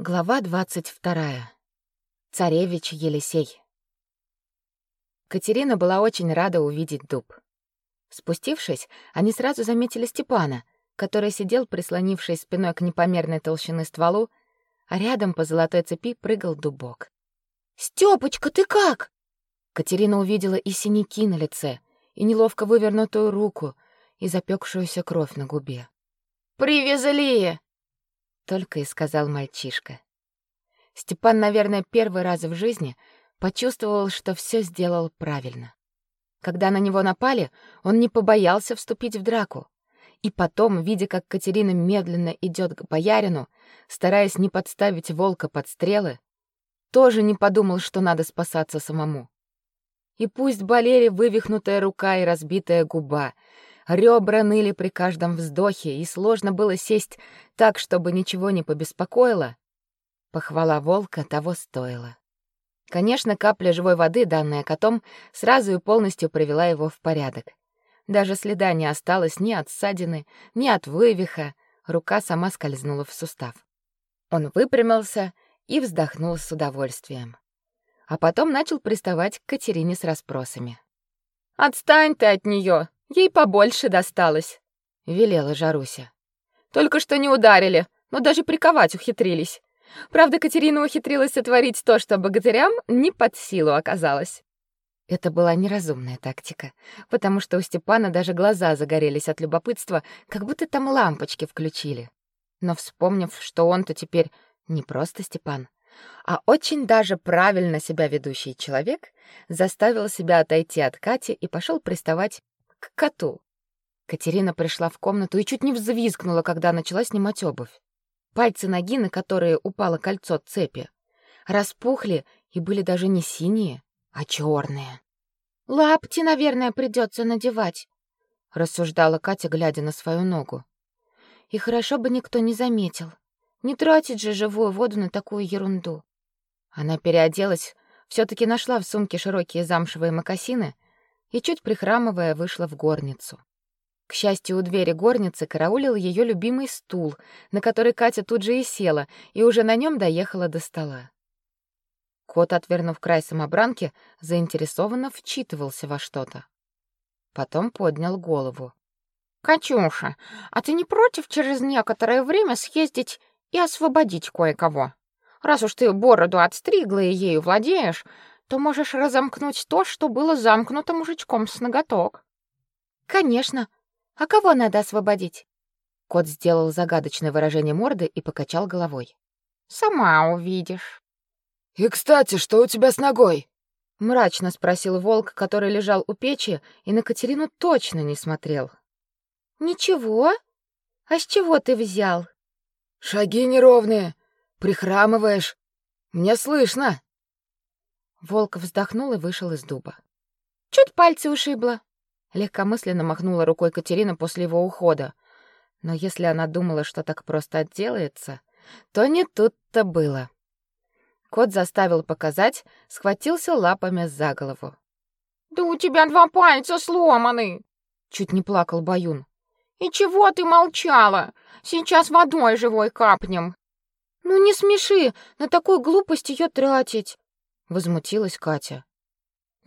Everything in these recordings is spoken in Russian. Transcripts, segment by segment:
Глава двадцать вторая. Царевич Елисей. Катерина была очень рада увидеть дуб. Спустившись, они сразу заметили Степана, который сидел, прислонившись спиной к непомерной толщины стволу, а рядом по золотой цепи прыгал дубок. «Стёпочка, ты как?» Катерина увидела и синяки на лице, и неловко вывернутую руку, и запекшуюся кровь на губе. «Привезли!» Только и сказал мальчишка. Степан, наверное, первый раз в жизни почувствовал, что все сделал правильно. Когда на него напали, он не побоялся вступить в драку. И потом, видя, как Катерина медленно идет к боярину, стараясь не подставить волка под стрелы, тоже не подумал, что надо спасаться самому. И пусть болели вывихнутая рука и разбитая губа, Ребра ныли при каждом вздохе, и сложно было сесть так, чтобы ничего не побеспокоило. Похвала волка того стоила. Конечно, капля живой воды, данная котом, сразу и полностью привела его в порядок. Даже следа не осталось ни от ссадины, ни от вывиха, рука сама скользнула в сустав. Он выпрямился и вздохнул с удовольствием. А потом начал приставать к Катерине с расспросами. «Отстань ты от нее! Ей побольше досталось, велела Жаруся. Только что не ударили, но даже приковать ухитрились. Правда, Катерина ухитрилась сотворить то, что богатырям не под силу оказалось. Это была неразумная тактика, потому что у Степана даже глаза загорелись от любопытства, как будто там лампочки включили. Но вспомнив, что он-то теперь не просто Степан, а очень даже правильно себя ведущий человек, заставил себя отойти от Кати и пошел приставать к коту. Катерина пришла в комнату и чуть не взвизгнула, когда начала снимать обувь. Пальцы ноги, на которые упало кольцо цепи, распухли и были даже не синие, а черные. «Лапти, наверное, придется надевать», — рассуждала Катя, глядя на свою ногу. «И хорошо бы никто не заметил. Не тратить же живую воду на такую ерунду». Она переоделась, все таки нашла в сумке широкие замшевые мокасины — и, чуть прихрамывая, вышла в горницу. К счастью, у двери горницы караулил ее любимый стул, на который Катя тут же и села, и уже на нем доехала до стола. Кот, отвернув край самобранки, заинтересованно вчитывался во что-то. Потом поднял голову. «Катюша, а ты не против через некоторое время съездить и освободить кое-кого? Раз уж ты бороду отстригла и ею владеешь, то можешь разомкнуть то, что было замкнуто мужичком с ноготок. Конечно. А кого надо освободить? Кот сделал загадочное выражение морды и покачал головой. Сама увидишь. И, кстати, что у тебя с ногой? мрачно спросил волк, который лежал у печи и на Катерину точно не смотрел. Ничего? А с чего ты взял? Шаги неровные, прихрамываешь. Мне слышно. Волк вздохнул и вышел из дуба. Чуть пальцы ушибло. Легкомысленно махнула рукой Катерина после его ухода. Но если она думала, что так просто отделается, то не тут-то было. Кот заставил показать, схватился лапами за голову. «Да у тебя два пальца сломаны!» Чуть не плакал Баюн. «И чего ты молчала? Сейчас водой живой капнем!» «Ну не смеши, на такую глупость ее тратить!» Возмутилась Катя.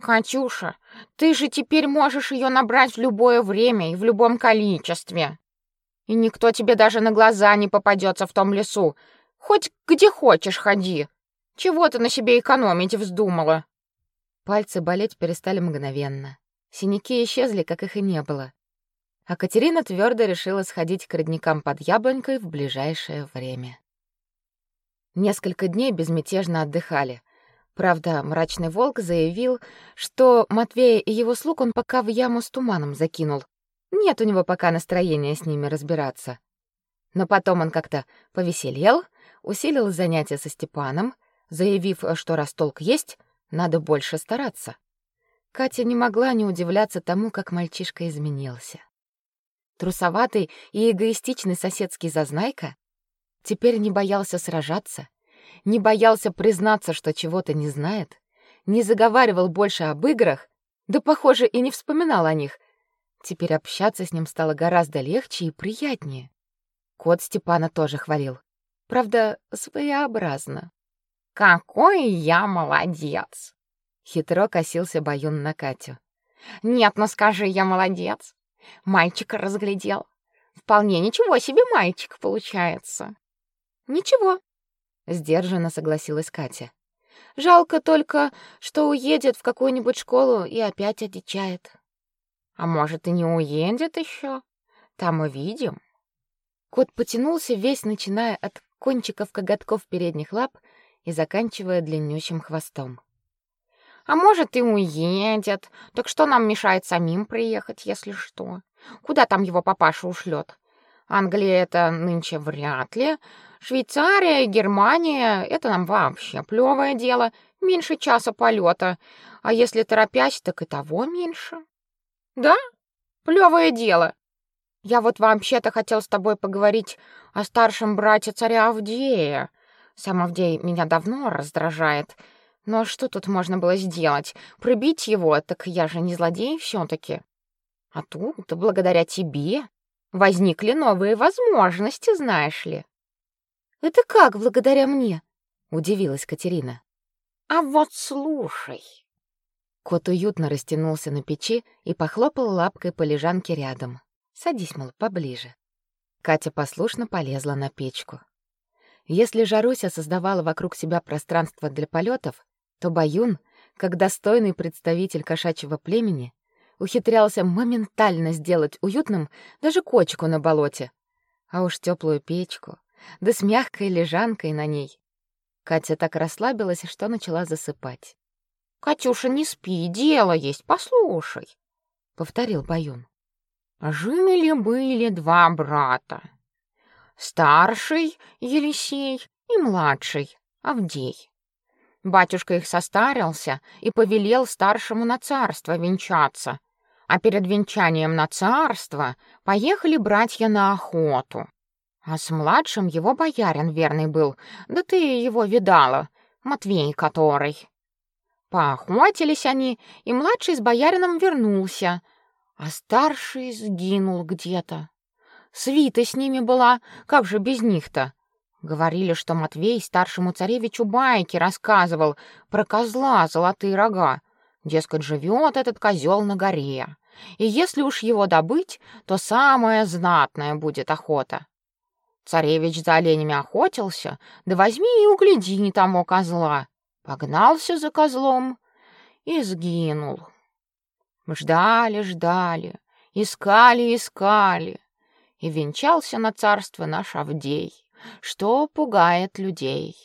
Катюша, ты же теперь можешь ее набрать в любое время и в любом количестве. И никто тебе даже на глаза не попадется в том лесу. Хоть где хочешь ходи. Чего ты на себе экономить вздумала? Пальцы болеть перестали мгновенно. Синяки исчезли, как их и не было. А Катерина твердо решила сходить к родникам под яблонькой в ближайшее время. Несколько дней безмятежно отдыхали — Правда, мрачный волк заявил, что Матвея и его слуг он пока в яму с туманом закинул. Нет у него пока настроения с ними разбираться. Но потом он как-то повеселел, усилил занятия со Степаном, заявив, что раз толк есть, надо больше стараться. Катя не могла не удивляться тому, как мальчишка изменился. Трусоватый и эгоистичный соседский зазнайка теперь не боялся сражаться, не боялся признаться, что чего-то не знает, не заговаривал больше об играх, да, похоже, и не вспоминал о них. Теперь общаться с ним стало гораздо легче и приятнее. Кот Степана тоже хвалил. Правда, своеобразно. Какой я молодец! Хитро косился Баюн на Катю. Нет, ну скажи, я молодец. Мальчика разглядел. Вполне ничего себе мальчик получается. Ничего, сдержанно согласилась Катя. Жалко только, что уедет в какую-нибудь школу и опять одичает. А может, и не уедет еще? Там увидим. Кот потянулся весь, начиная от кончиков коготков передних лап и заканчивая длиннющим хвостом. А может, и уедет. Так что нам мешает самим приехать, если что? Куда там его папаша ушлет? Англия это нынче вряд ли. Швейцария и Германия это нам вообще плевое дело, меньше часа полета. А если торопясь, так и того меньше. Да? Плевое дело. Я вот вообще-то хотел с тобой поговорить о старшем брате царя Авдея. Сам Авдей меня давно раздражает. Но что тут можно было сделать? Прибить его, так я же не злодей все таки А тут, благодаря тебе, возникли новые возможности, знаешь ли. Это как благодаря мне? удивилась Катерина. А вот слушай. Кот уютно растянулся на печи и похлопал лапкой по лежанке рядом. Садись, мол, поближе. Катя послушно полезла на печку. Если Жаруся создавала вокруг себя пространство для полетов, то Баюн, как достойный представитель кошачьего племени, ухитрялся моментально сделать уютным даже кочку на болоте. А уж теплую печку, да с мягкой лежанкой на ней. Катя так расслабилась, что начала засыпать. «Катюша, не спи, дело есть, послушай», — повторил Баюн. «Жили-были два брата. Старший Елисей и младший Авдей. Батюшка их состарился и повелел старшему на царство венчаться. А перед венчанием на царство поехали братья на охоту. А с младшим его боярин верный был, да ты его видала, Матвей который. Поохотились они, и младший с боярином вернулся, а старший сгинул где-то. Свита с ними была, как же без них-то? Говорили, что Матвей старшему царевичу байки рассказывал про козла золотые рога. Дескать, живет этот козел на горе. И если уж его добыть, то самая знатная будет охота. Царевич за оленями охотился, да возьми и угляди не тому козла. Погнался за козлом и сгинул. Ждали, ждали, искали, искали, и венчался на царство наш Авдей что пугает людей.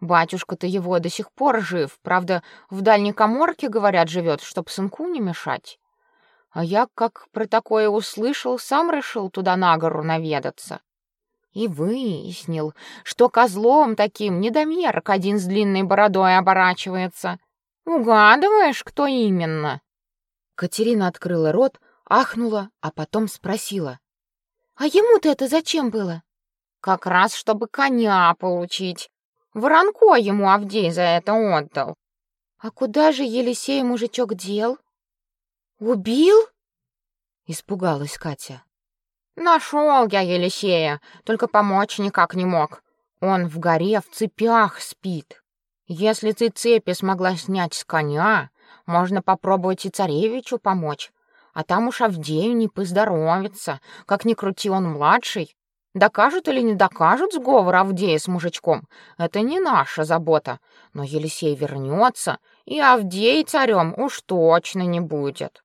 Батюшка-то его до сих пор жив, правда, в дальней каморке, говорят, живет, чтоб сынку не мешать. А я, как про такое услышал, сам решил туда на гору наведаться. И выяснил, что козлом таким недомерок один с длинной бородой оборачивается. Угадываешь, кто именно? Катерина открыла рот, ахнула, а потом спросила: "А ему-то это зачем было?" Как раз чтобы коня получить. Воронко ему Авдей за это отдал. А куда же Елисей мужичок дел? Убил? Испугалась Катя. Нашел я Елисея, только помочь никак не мог. Он в горе в цепях спит. Если ты цепи смогла снять с коня, можно попробовать и царевичу помочь. А там уж Авдею не поздоровится. Как ни крути, он младший, Докажут или не докажут сговор Авдея с мужичком, это не наша забота. Но Елисей вернется, и Авдей царем уж точно не будет.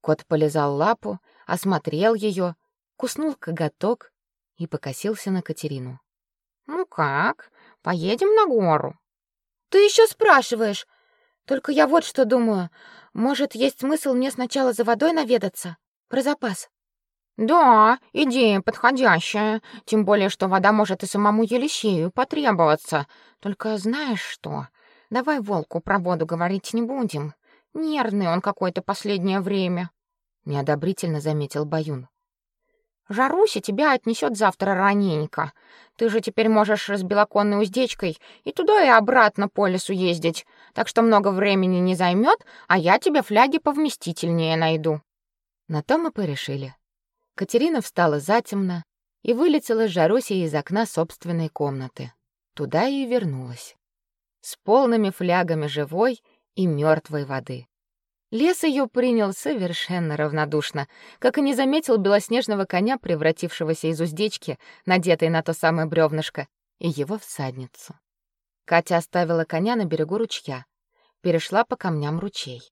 Кот полизал лапу, осмотрел ее, куснул коготок и покосился на Катерину. Ну как? Поедем на гору? Ты еще спрашиваешь? Только я вот что думаю. Может, есть смысл мне сначала за водой наведаться? Про запас. Да, идея подходящая, тем более что вода может и самому Елисею потребоваться. Только знаешь что? Давай волку про воду говорить не будем. Нервный он какой-то последнее время, неодобрительно заметил Баюн. Жаруся тебя отнесет завтра раненько. Ты же теперь можешь с белоконной уздечкой и туда и обратно по лесу ездить, так что много времени не займет, а я тебе фляги повместительнее найду. На то мы порешили. Катерина встала затемно, и вылетела с Жарусей из окна собственной комнаты. Туда и вернулась. С полными флягами живой и мертвой воды. Лес ее принял совершенно равнодушно, как и не заметил белоснежного коня, превратившегося из уздечки, надетой на то самое бревнышко, и его всадницу. Катя оставила коня на берегу ручья, перешла по камням ручей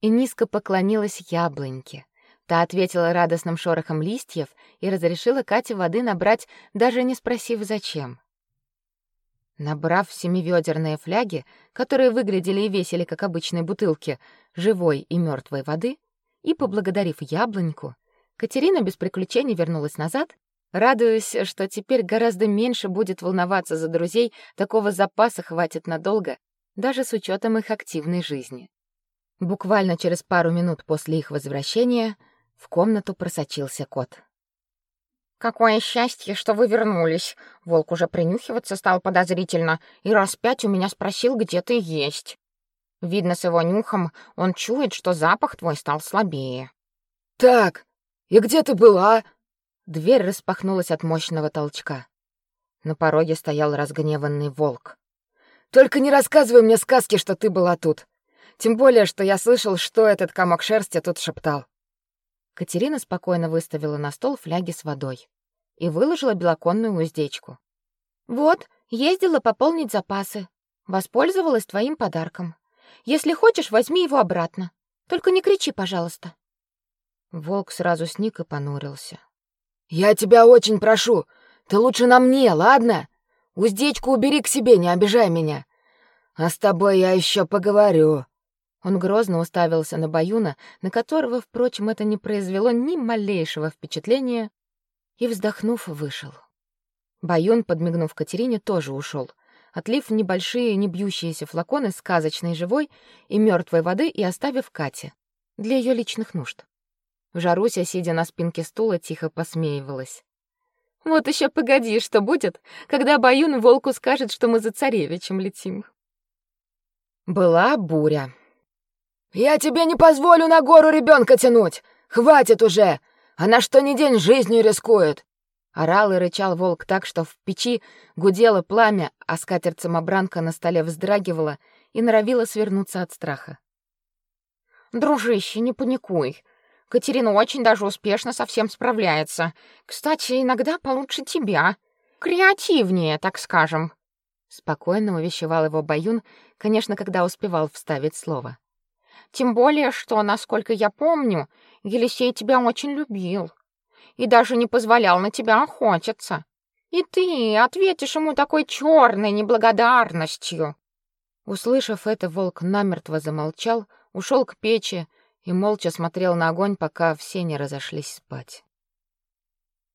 и низко поклонилась яблоньке. Та ответила радостным шорохом листьев и разрешила Кате воды набрать, даже не спросив зачем. Набрав семивёдерные фляги, которые выглядели и весили как обычные бутылки, живой и мертвой воды, и поблагодарив яблоньку, Катерина без приключений вернулась назад, радуясь, что теперь гораздо меньше будет волноваться за друзей, такого запаса хватит надолго, даже с учетом их активной жизни. Буквально через пару минут после их возвращения в комнату просочился кот. Какое счастье, что вы вернулись. Волк уже принюхиваться стал подозрительно и раз пять у меня спросил, где ты есть. Видно, с его нюхом он чует, что запах твой стал слабее. Так, и где ты была? Дверь распахнулась от мощного толчка. На пороге стоял разгневанный волк. Только не рассказывай мне сказки, что ты была тут. Тем более, что я слышал, что этот комок шерсти тут шептал. Катерина спокойно выставила на стол фляги с водой и выложила белоконную уздечку. «Вот, ездила пополнить запасы. Воспользовалась твоим подарком. Если хочешь, возьми его обратно. Только не кричи, пожалуйста». Волк сразу сник и понурился. «Я тебя очень прошу, ты лучше на мне, ладно? Уздечку убери к себе, не обижай меня. А с тобой я еще поговорю». Он грозно уставился на Баюна, на которого, впрочем, это не произвело ни малейшего впечатления, и, вздохнув, вышел. Баюн, подмигнув Катерине, тоже ушел, отлив небольшие, не бьющиеся флаконы сказочной живой и мертвой воды и оставив Кате для ее личных нужд. Жаруся, сидя на спинке стула, тихо посмеивалась. Вот еще погоди, что будет, когда Баюн волку скажет, что мы за царевичем летим. Была буря. «Я тебе не позволю на гору ребенка тянуть! Хватит уже! Она что ни день жизнью рискует!» Орал и рычал волк так, что в печи гудело пламя, а скатерть-самобранка на столе вздрагивала и норовила свернуться от страха. «Дружище, не паникуй. Катерина очень даже успешно со всем справляется. Кстати, иногда получше тебя. Креативнее, так скажем». Спокойно увещевал его Баюн, конечно, когда успевал вставить слово. Тем более, что, насколько я помню, Елисей тебя очень любил и даже не позволял на тебя охотиться. И ты ответишь ему такой черной неблагодарностью. Услышав это, волк намертво замолчал, ушел к печи и молча смотрел на огонь, пока все не разошлись спать.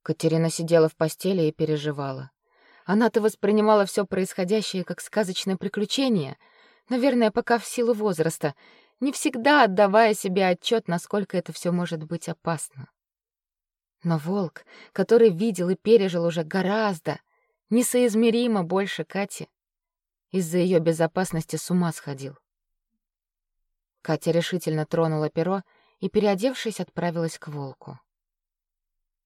Катерина сидела в постели и переживала. Она-то воспринимала все происходящее как сказочное приключение, наверное, пока в силу возраста, не всегда отдавая себе отчет, насколько это все может быть опасно. Но волк, который видел и пережил уже гораздо, несоизмеримо больше Кати, из-за ее безопасности с ума сходил. Катя решительно тронула перо и, переодевшись, отправилась к волку.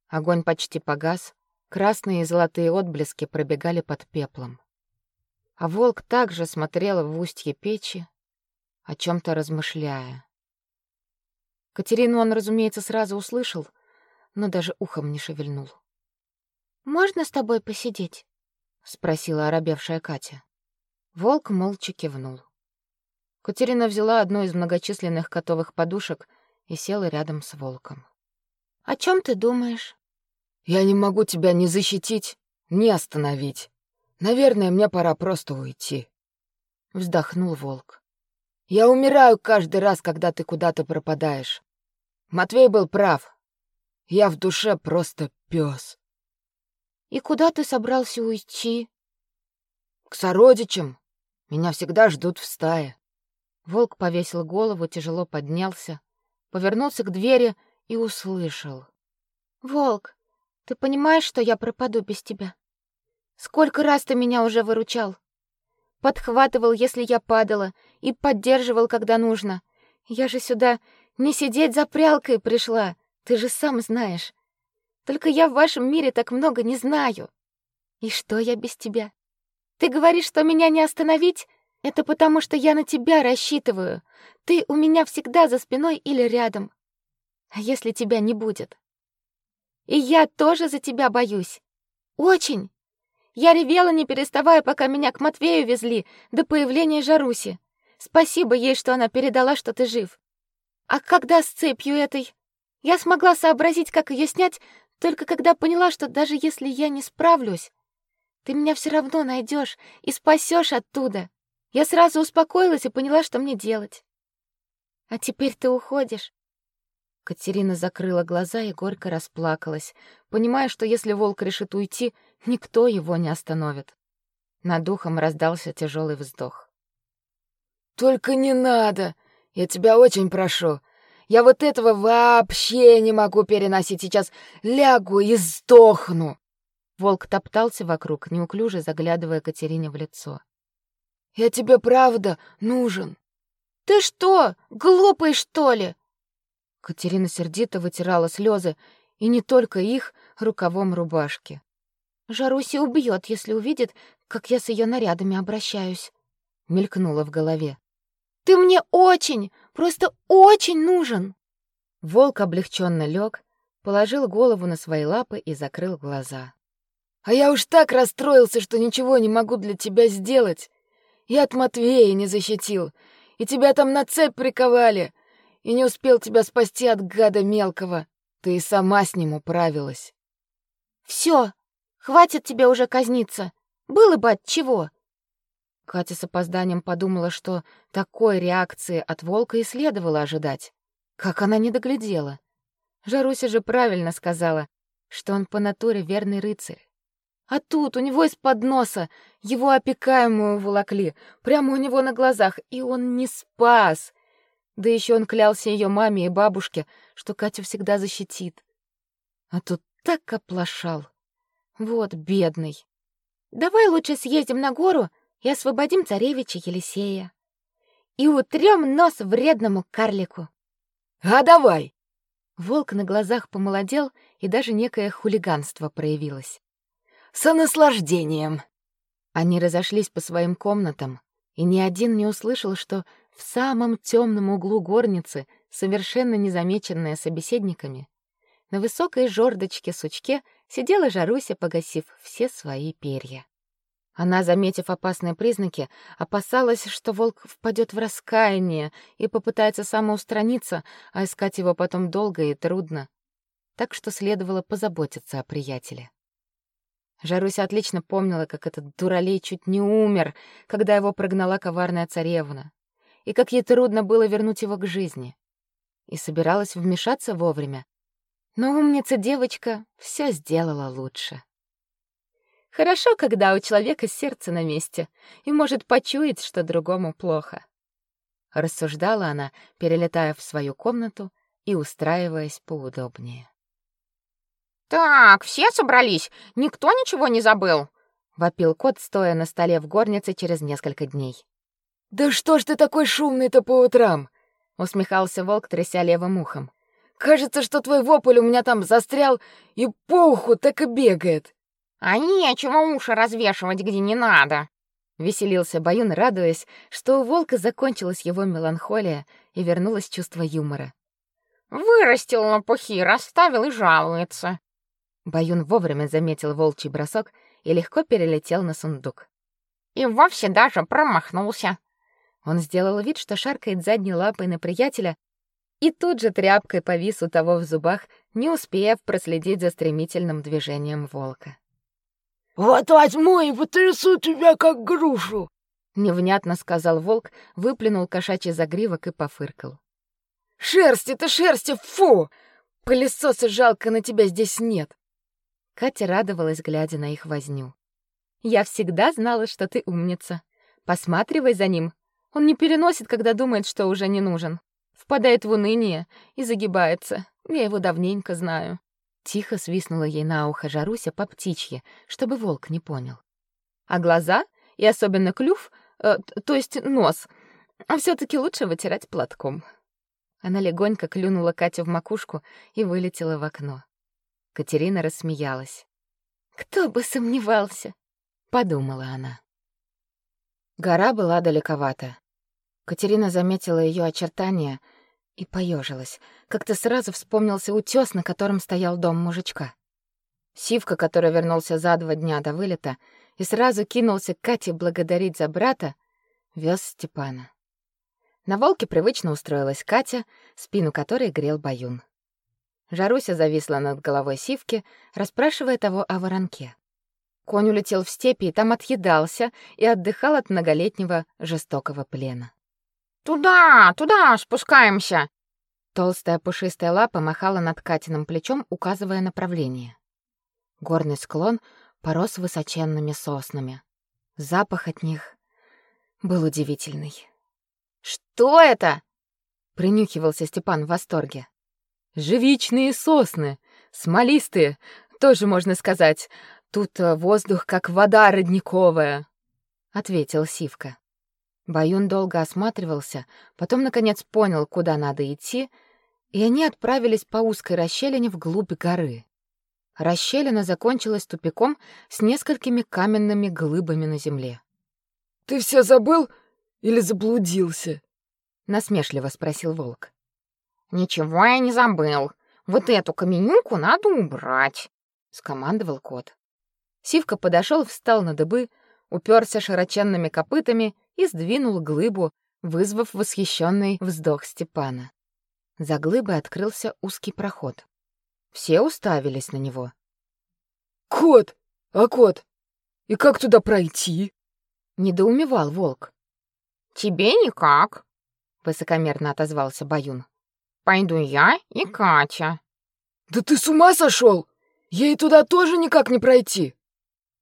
Огонь почти погас, красные и золотые отблески пробегали под пеплом. А волк также смотрел в устье печи, о чем то размышляя. Катерину он, разумеется, сразу услышал, но даже ухом не шевельнул. «Можно с тобой посидеть?» — спросила оробевшая Катя. Волк молча кивнул. Катерина взяла одну из многочисленных котовых подушек и села рядом с волком. «О чем ты думаешь?» «Я не могу тебя ни защитить, ни остановить. Наверное, мне пора просто уйти», — вздохнул волк. Я умираю каждый раз, когда ты куда-то пропадаешь. Матвей был прав. Я в душе просто пес. И куда ты собрался уйти? К сородичам. Меня всегда ждут в стае. Волк повесил голову, тяжело поднялся, повернулся к двери и услышал: "Волк, ты понимаешь, что я пропаду без тебя? Сколько раз ты меня уже выручал? Подхватывал, если я падала, и поддерживал, когда нужно. Я же сюда не сидеть за прялкой пришла, ты же сам знаешь. Только я в вашем мире так много не знаю. И что я без тебя? Ты говоришь, что меня не остановить? Это потому, что я на тебя рассчитываю. Ты у меня всегда за спиной или рядом. А если тебя не будет? И я тоже за тебя боюсь. Очень. Я ревела, не переставая, пока меня к Матвею везли, до появления Жаруси. Спасибо ей, что она передала, что ты жив. А когда с цепью этой? Я смогла сообразить, как ее снять, только когда поняла, что даже если я не справлюсь, ты меня все равно найдешь и спасешь оттуда. Я сразу успокоилась и поняла, что мне делать. А теперь ты уходишь. Катерина закрыла глаза и горько расплакалась, понимая, что если волк решит уйти, никто его не остановит. Над духом раздался тяжелый вздох. «Только не надо! Я тебя очень прошу! Я вот этого вообще не могу переносить! Сейчас лягу и сдохну!» Волк топтался вокруг, неуклюже заглядывая Катерине в лицо. «Я тебе правда нужен!» «Ты что, глупый, что ли?» Катерина сердито вытирала слезы, и не только их, рукавом рубашки. Жаруси убьет, если увидит, как я с ее нарядами обращаюсь, мелькнуло в голове. Ты мне очень, просто очень нужен. Волк облегченно лег, положил голову на свои лапы и закрыл глаза. А я уж так расстроился, что ничего не могу для тебя сделать. Я от Матвея не защитил, и тебя там на цепь приковали и не успел тебя спасти от гада мелкого. Ты и сама с ним управилась. Все, хватит тебе уже казниться. Было бы от чего. Катя с опозданием подумала, что такой реакции от волка и следовало ожидать. Как она не доглядела. Жаруся же правильно сказала, что он по натуре верный рыцарь. А тут у него из-под носа его опекаемую волокли, прямо у него на глазах, и он не спас, да еще он клялся ее маме и бабушке, что Катю всегда защитит. А тут так оплошал. Вот бедный. Давай лучше съездим на гору и освободим царевича Елисея. И утрем нос вредному карлику. А давай. Волк на глазах помолодел, и даже некое хулиганство проявилось. С наслаждением. Они разошлись по своим комнатам, и ни один не услышал, что в самом темном углу горницы, совершенно незамеченная собеседниками, на высокой жердочке-сучке сидела Жаруся, погасив все свои перья. Она, заметив опасные признаки, опасалась, что волк впадет в раскаяние и попытается самоустраниться, а искать его потом долго и трудно. Так что следовало позаботиться о приятеле. Жаруся отлично помнила, как этот дуралей чуть не умер, когда его прогнала коварная царевна и как ей трудно было вернуть его к жизни. И собиралась вмешаться вовремя. Но умница девочка все сделала лучше. Хорошо, когда у человека сердце на месте и может почуять, что другому плохо. Рассуждала она, перелетая в свою комнату и устраиваясь поудобнее. «Так, все собрались? Никто ничего не забыл?» — вопил кот, стоя на столе в горнице через несколько дней. «Да что ж ты такой шумный-то по утрам?» — усмехался волк, тряся левым ухом. «Кажется, что твой вопль у меня там застрял и по уху так и бегает». «А нечего уши развешивать, где не надо!» Веселился Баюн, радуясь, что у волка закончилась его меланхолия и вернулось чувство юмора. «Вырастил лопухи, расставил и жалуется». Баюн вовремя заметил волчий бросок и легко перелетел на сундук. «И вовсе даже промахнулся. Он сделал вид, что шаркает задней лапой на приятеля, и тут же тряпкой повис у того в зубах, не успев проследить за стремительным движением волка. «Вот возьму и потрясу тебя, как грушу!» Невнятно сказал волк, выплюнул кошачий загривок и пофыркал. «Шерсть это шерсть, фу! Пылесоса жалко, на тебя здесь нет!» Катя радовалась, глядя на их возню. «Я всегда знала, что ты умница. Посматривай за ним, он не переносит, когда думает, что уже не нужен. Впадает в уныние и загибается. Я его давненько знаю. Тихо свистнула ей на ухо Жаруся по птичье, чтобы волк не понял. А глаза, и особенно клюв, э, то есть нос, все таки лучше вытирать платком. Она легонько клюнула Катю в макушку и вылетела в окно. Катерина рассмеялась. «Кто бы сомневался!» — подумала она. Гора была далековата. Катерина заметила ее очертания и поежилась. Как-то сразу вспомнился утес, на котором стоял дом мужичка. Сивка, который вернулся за два дня до вылета и сразу кинулся к Кате благодарить за брата, вез Степана. На волке привычно устроилась Катя, спину которой грел баюн. Жаруся зависла над головой Сивки, расспрашивая того о воронке. Конь улетел в степи и там отъедался и отдыхал от многолетнего жестокого плена. «Туда, туда спускаемся!» Толстая пушистая лапа махала над Катиным плечом, указывая направление. Горный склон порос высоченными соснами. Запах от них был удивительный. «Что это?» — принюхивался Степан в восторге. «Живичные сосны, смолистые, тоже можно сказать. Тут э, воздух как вода родниковая», — ответил Сивка. Баюн долго осматривался, потом, наконец, понял, куда надо идти, и они отправились по узкой расщелине вглубь горы. Расщелина закончилась тупиком с несколькими каменными глыбами на земле. «Ты все забыл или заблудился?» — насмешливо спросил волк. «Ничего я не забыл. Вот эту каменюку надо убрать», — скомандовал кот. Сивка подошел, встал на дыбы, уперся широченными копытами и сдвинул глыбу, вызвав восхищенный вздох Степана. За глыбой открылся узкий проход. Все уставились на него. «Кот! А кот? И как туда пройти?» — недоумевал волк. «Тебе никак», — высокомерно отозвался Баюн. «Пойду я и Катя». «Да ты с ума сошел? Ей туда тоже никак не пройти!»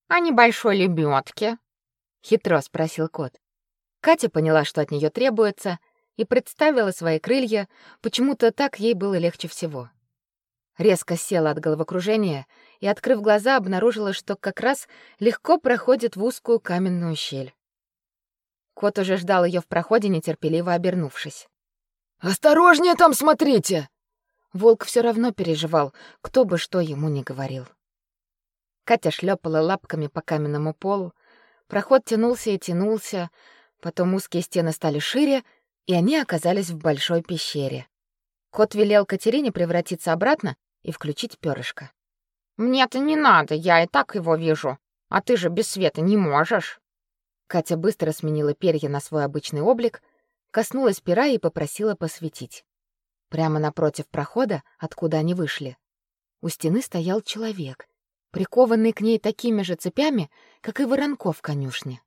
«А небольшой лебедке?» — хитро спросил кот. Катя поняла, что от нее требуется, и представила свои крылья, почему-то так ей было легче всего резко села от головокружения и, открыв глаза, обнаружила, что как раз легко проходит в узкую каменную щель. Кот уже ждал ее в проходе, нетерпеливо обернувшись. «Осторожнее там смотрите!» Волк все равно переживал, кто бы что ему ни говорил. Катя шлепала лапками по каменному полу, проход тянулся и тянулся, потом узкие стены стали шире, и они оказались в большой пещере. Кот велел Катерине превратиться обратно и включить перышко. «Мне-то не надо, я и так его вижу. А ты же без света не можешь». Катя быстро сменила перья на свой обычный облик, коснулась пера и попросила посветить. Прямо напротив прохода, откуда они вышли, у стены стоял человек, прикованный к ней такими же цепями, как и воронков в конюшне.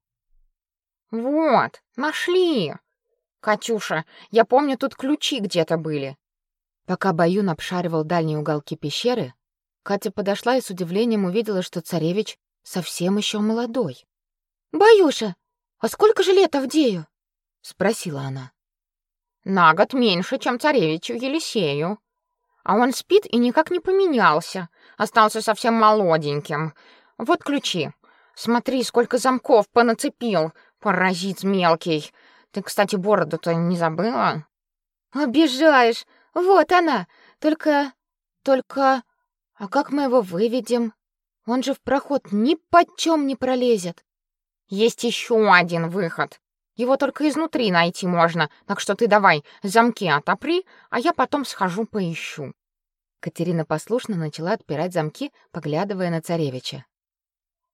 «Вот, нашли! Катюша, я помню, тут ключи где-то были. Пока Баюн обшаривал дальние уголки пещеры, Катя подошла и с удивлением увидела, что царевич совсем еще молодой. «Баюша, а сколько же лет Авдею?» — спросила она. «На год меньше, чем царевичу Елисею. А он спит и никак не поменялся, остался совсем молоденьким. Вот ключи. Смотри, сколько замков понацепил, паразит мелкий. Ты, кстати, бороду-то не забыла?» «Обижаешь! Вот она. Только... Только... А как мы его выведем? Он же в проход ни почем не пролезет. Есть еще один выход. Его только изнутри найти можно, так что ты давай замки отопри, а я потом схожу поищу. Катерина послушно начала отпирать замки, поглядывая на царевича.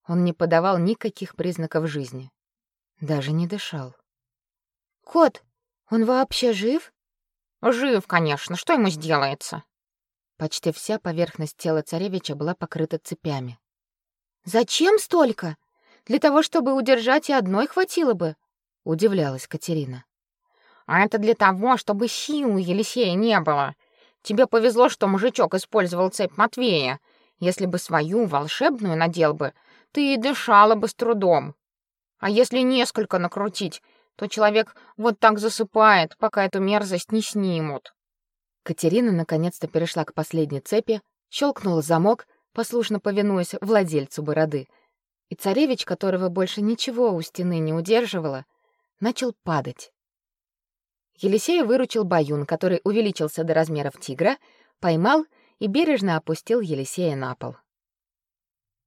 Он не подавал никаких признаков жизни. Даже не дышал. «Кот, он вообще жив?» Жив, конечно, что ему сделается? Почти вся поверхность тела царевича была покрыта цепями. Зачем столько? Для того, чтобы удержать и одной хватило бы, удивлялась Катерина. А это для того, чтобы сил у Елисея не было. Тебе повезло, что мужичок использовал цепь Матвея. Если бы свою волшебную надел бы, ты и дышала бы с трудом. А если несколько накрутить, то человек вот так засыпает, пока эту мерзость не снимут. Катерина наконец-то перешла к последней цепи, щелкнула замок, послушно повинуясь владельцу бороды, и царевич, которого больше ничего у стены не удерживало, начал падать. Елисей выручил баюн, который увеличился до размеров тигра, поймал и бережно опустил Елисея на пол.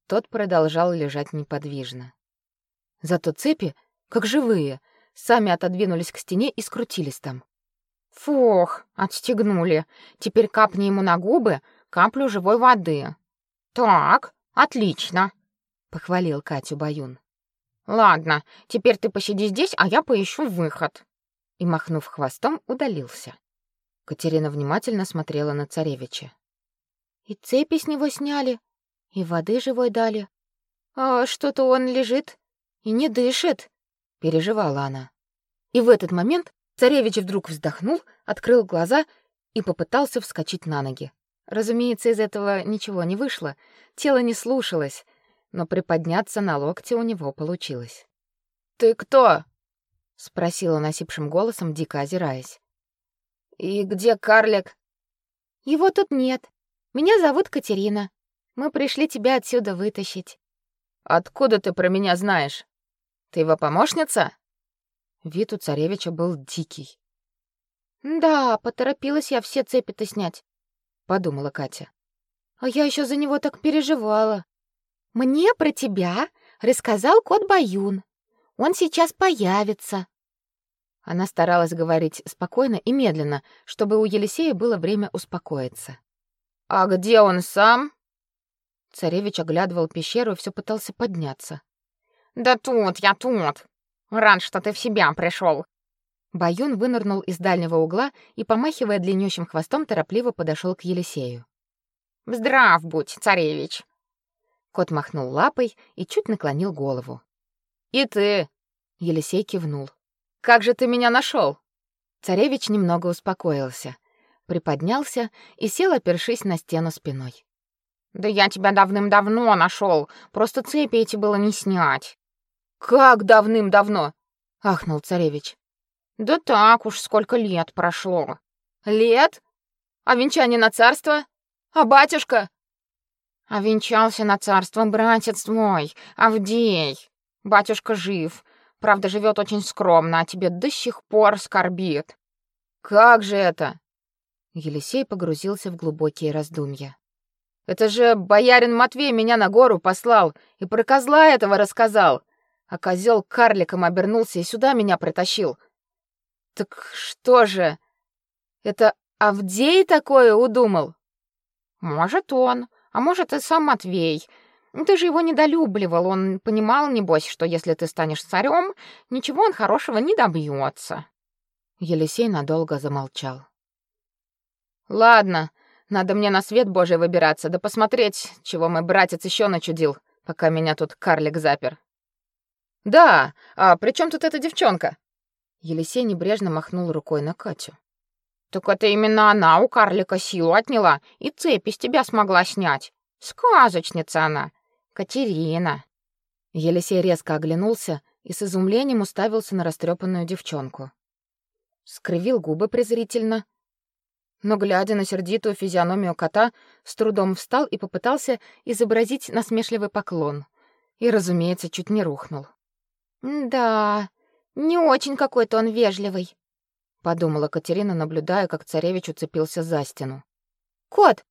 Тот продолжал лежать неподвижно. Зато цепи, как живые, сами отодвинулись к стене и скрутились там. Фух, отстегнули. Теперь капни ему на губы каплю живой воды. Так, отлично, похвалил Катю Баюн. Ладно, теперь ты посиди здесь, а я поищу выход. И махнув хвостом, удалился. Катерина внимательно смотрела на царевича. И цепи с него сняли, и воды живой дали. А что-то он лежит и не дышит, переживала она. И в этот момент царевич вдруг вздохнул, открыл глаза и попытался вскочить на ноги. Разумеется, из этого ничего не вышло, тело не слушалось, но приподняться на локте у него получилось. «Ты кто?» — спросил он голосом, дико озираясь. «И где карлик?» «Его тут нет. Меня зовут Катерина. Мы пришли тебя отсюда вытащить». «Откуда ты про меня знаешь? Ты его помощница?» Вид у царевича был дикий. «Да, поторопилась я все цепи-то снять», — подумала Катя. «А я еще за него так переживала. Мне про тебя рассказал кот Баюн. Он сейчас появится. Она старалась говорить спокойно и медленно, чтобы у Елисея было время успокоиться. А где он сам? Царевич оглядывал пещеру и все пытался подняться. Да тут, я тут. Рад, что ты в себя пришел. Баюн вынырнул из дальнего угла и, помахивая длиннющим хвостом, торопливо подошел к Елисею. Здрав будь, царевич. Кот махнул лапой и чуть наклонил голову. «И ты!» — Елисей кивнул. «Как же ты меня нашел? Царевич немного успокоился, приподнялся и сел, опершись на стену спиной. «Да я тебя давным-давно нашел, просто цепи эти было не снять». «Как давным-давно?» — ахнул царевич. «Да так уж, сколько лет прошло». «Лет? А венчание на царство? А батюшка? А венчался на царство братец твой, Авдей. Батюшка жив, правда, живет очень скромно, а тебе до сих пор скорбит. Как же это? Елисей погрузился в глубокие раздумья. Это же боярин Матвей меня на гору послал и про козла этого рассказал. А козел карликом обернулся и сюда меня притащил. Так что же? Это Авдей такое удумал? Может, он. А может, и сам Матвей. Ты же его недолюбливал, он понимал, небось, что если ты станешь царем, ничего он хорошего не добьется. Елисей надолго замолчал. Ладно, надо мне на свет Божий выбираться, да посмотреть, чего мой братец еще начудил, пока меня тут карлик запер. Да, а при чем тут эта девчонка? Елисей небрежно махнул рукой на Катю. Так это именно она у карлика силу отняла и цепи с тебя смогла снять. Сказочница она, Катерина. Елисей резко оглянулся и с изумлением уставился на растрепанную девчонку. Скривил губы презрительно, но глядя на сердитую физиономию кота, с трудом встал и попытался изобразить насмешливый поклон. И, разумеется, чуть не рухнул. Да, не очень какой-то он вежливый, подумала Катерина, наблюдая, как царевич уцепился за стену. Кот,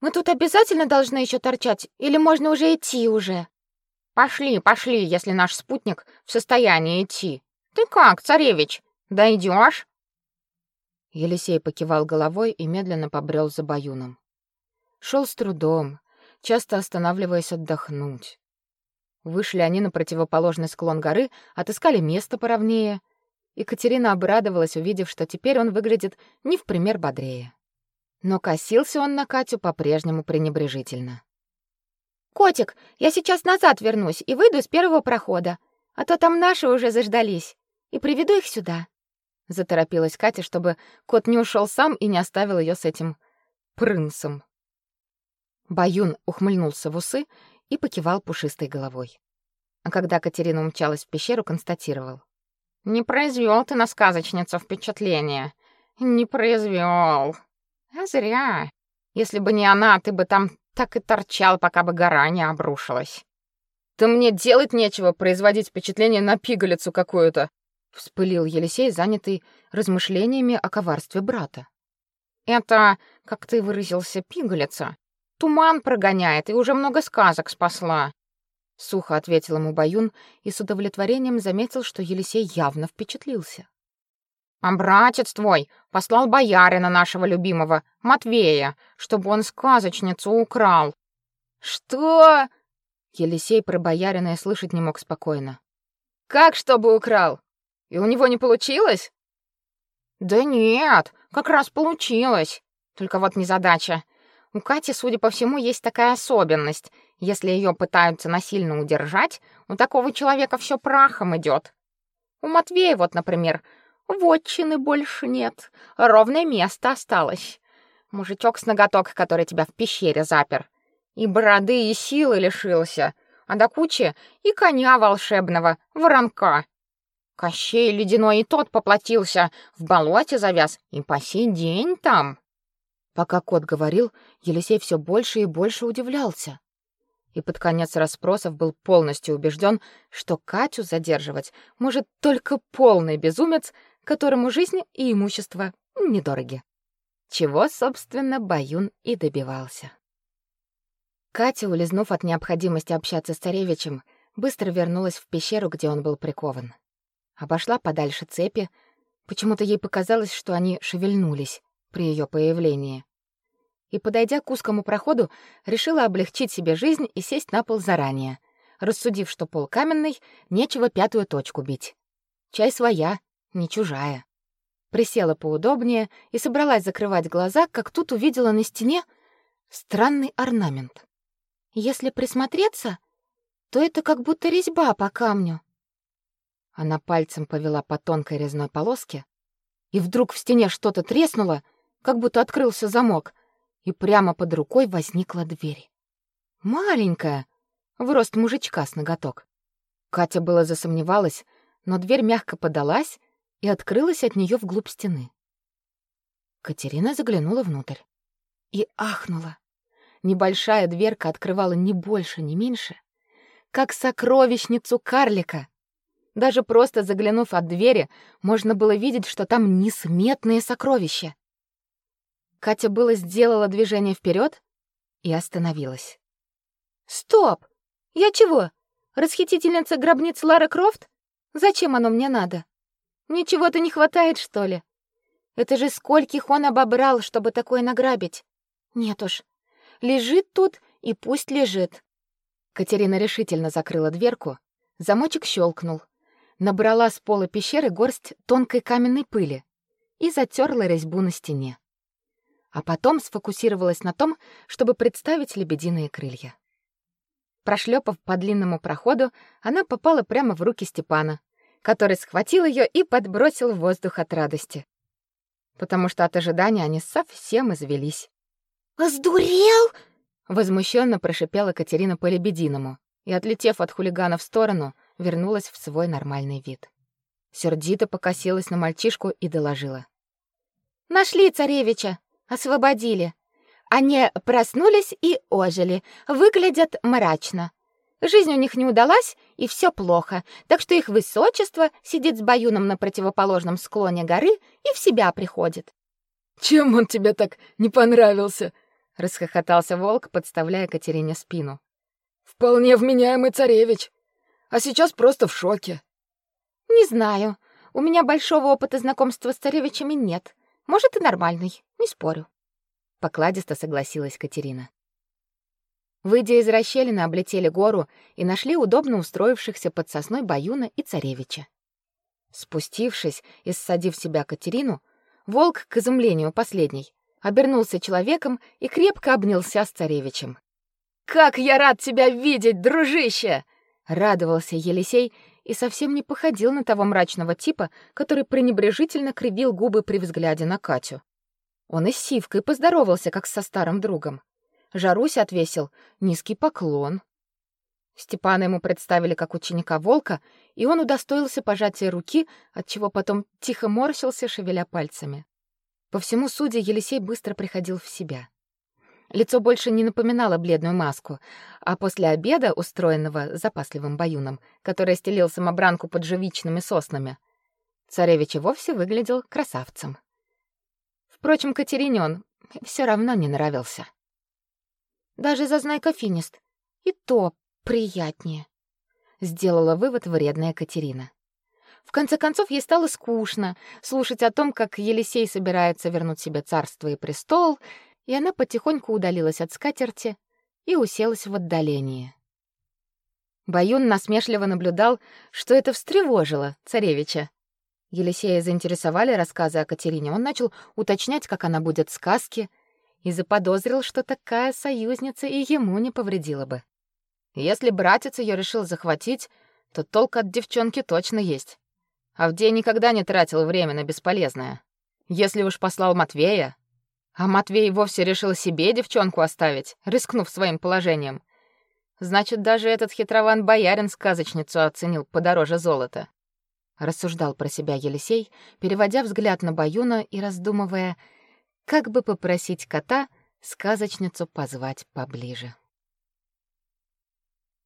мы тут обязательно должны еще торчать или можно уже идти уже? Пошли, пошли, если наш спутник в состоянии идти. Ты как, царевич, дойдешь? Елисей покивал головой и медленно побрел за Баюном. Шел с трудом, часто останавливаясь отдохнуть. Вышли они на противоположный склон горы, отыскали место поровнее — Екатерина обрадовалась, увидев, что теперь он выглядит не в пример бодрее. Но косился он на Катю по-прежнему пренебрежительно. «Котик, я сейчас назад вернусь и выйду с первого прохода, а то там наши уже заждались, и приведу их сюда». Заторопилась Катя, чтобы кот не ушел сам и не оставил ее с этим принцем. Баюн ухмыльнулся в усы и покивал пушистой головой. А когда Катерина умчалась в пещеру, констатировал. Не произвел ты на сказочницу впечатление. Не произвел. А зря. Если бы не она, ты бы там так и торчал, пока бы гора не обрушилась. Да мне делать нечего, производить впечатление на пигалицу какую-то, вспылил Елисей, занятый размышлениями о коварстве брата. Это как ты выразился, пигалица. Туман прогоняет и уже много сказок спасла. Сухо ответил ему Баюн и с удовлетворением заметил, что Елисей явно впечатлился. А братец твой послал боярина нашего любимого, Матвея, чтобы он сказочницу украл. Что? Елисей про боярина и слышать не мог спокойно. Как чтобы украл? И у него не получилось? Да нет, как раз получилось. Только вот незадача. У Кати, судя по всему, есть такая особенность. Если ее пытаются насильно удержать, у такого человека все прахом идет. У Матвея вот, например, вотчины больше нет, ровное место осталось. Мужичок с ноготок, который тебя в пещере запер. И бороды, и силы лишился, а до кучи и коня волшебного, воронка. Кощей ледяной и тот поплатился, в болоте завяз, и по сей день там. Пока кот говорил, Елисей все больше и больше удивлялся. И под конец расспросов был полностью убежден, что Катю задерживать может только полный безумец, которому жизнь и имущество недороги. Чего, собственно, Баюн и добивался. Катя, улизнув от необходимости общаться с царевичем, быстро вернулась в пещеру, где он был прикован обошла подальше цепи. Почему-то ей показалось, что они шевельнулись при ее появлении. И, подойдя к узкому проходу, решила облегчить себе жизнь и сесть на пол заранее, рассудив, что пол каменный, нечего пятую точку бить. Чай своя, не чужая. Присела поудобнее и собралась закрывать глаза, как тут увидела на стене странный орнамент. Если присмотреться, то это как будто резьба по камню. Она пальцем повела по тонкой резной полоске, и вдруг в стене что-то треснуло, как будто открылся замок, и прямо под рукой возникла дверь. Маленькая, в рост мужичка с ноготок. Катя было засомневалась, но дверь мягко подалась и открылась от нее вглубь стены. Катерина заглянула внутрь и ахнула. Небольшая дверка открывала не больше, не меньше, как сокровищницу карлика. Даже просто заглянув от двери, можно было видеть, что там несметные сокровища. Катя было сделала движение вперед и остановилась. Стоп! Я чего? Расхитительница гробниц Лара Крофт? Зачем оно мне надо? Ничего-то не хватает, что ли? Это же скольких он обобрал, чтобы такое награбить. Нет уж. Лежит тут и пусть лежит. Катерина решительно закрыла дверку, замочек щелкнул набрала с пола пещеры горсть тонкой каменной пыли и затерла резьбу на стене. А потом сфокусировалась на том, чтобы представить лебединые крылья. Прошлепав по длинному проходу, она попала прямо в руки Степана, который схватил ее и подбросил в воздух от радости. Потому что от ожидания они совсем извелись. «Сдурел?» — возмущенно прошипела Катерина по-лебединому и, отлетев от хулигана в сторону, вернулась в свой нормальный вид. Сердито покосилась на мальчишку и доложила. «Нашли царевича, освободили. Они проснулись и ожили, выглядят мрачно. Жизнь у них не удалась, и все плохо, так что их высочество сидит с баюном на противоположном склоне горы и в себя приходит. «Чем он тебе так не понравился?» — расхохотался волк, подставляя Катерине спину. «Вполне вменяемый царевич а сейчас просто в шоке. Не знаю. У меня большого опыта знакомства с царевичами нет. Может, и нормальный, не спорю. Покладисто согласилась Катерина. Выйдя из расщелины, облетели гору и нашли удобно устроившихся под сосной Баюна и царевича. Спустившись и ссадив себя Катерину, волк, к изумлению последней, обернулся человеком и крепко обнялся с царевичем. «Как я рад тебя видеть, дружище!» Радовался Елисей и совсем не походил на того мрачного типа, который пренебрежительно кривил губы при взгляде на Катю. Он и с Сивкой поздоровался, как со старым другом. Жарусь отвесил низкий поклон. Степана ему представили как ученика Волка, и он удостоился пожатия руки, от чего потом тихо морщился, шевеля пальцами. По всему суде Елисей быстро приходил в себя. Лицо больше не напоминало бледную маску, а после обеда, устроенного запасливым баюном, который стелил самобранку под живичными соснами, царевич и вовсе выглядел красавцем. Впрочем, Катерине он все равно не нравился. Даже зазнайка финист. И то приятнее. Сделала вывод вредная Катерина. В конце концов, ей стало скучно слушать о том, как Елисей собирается вернуть себе царство и престол, и она потихоньку удалилась от скатерти и уселась в отдалении. Баюн насмешливо наблюдал, что это встревожило царевича. Елисея заинтересовали рассказы о Катерине. Он начал уточнять, как она будет сказки, и заподозрил, что такая союзница и ему не повредила бы. Если братец ее решил захватить, то толк от девчонки точно есть. Авдей никогда не тратил время на бесполезное. Если уж послал Матвея, а Матвей вовсе решил себе девчонку оставить, рискнув своим положением, значит, даже этот хитрован боярин сказочницу оценил подороже золота. Рассуждал про себя Елисей, переводя взгляд на Баюна и раздумывая, как бы попросить кота сказочницу позвать поближе.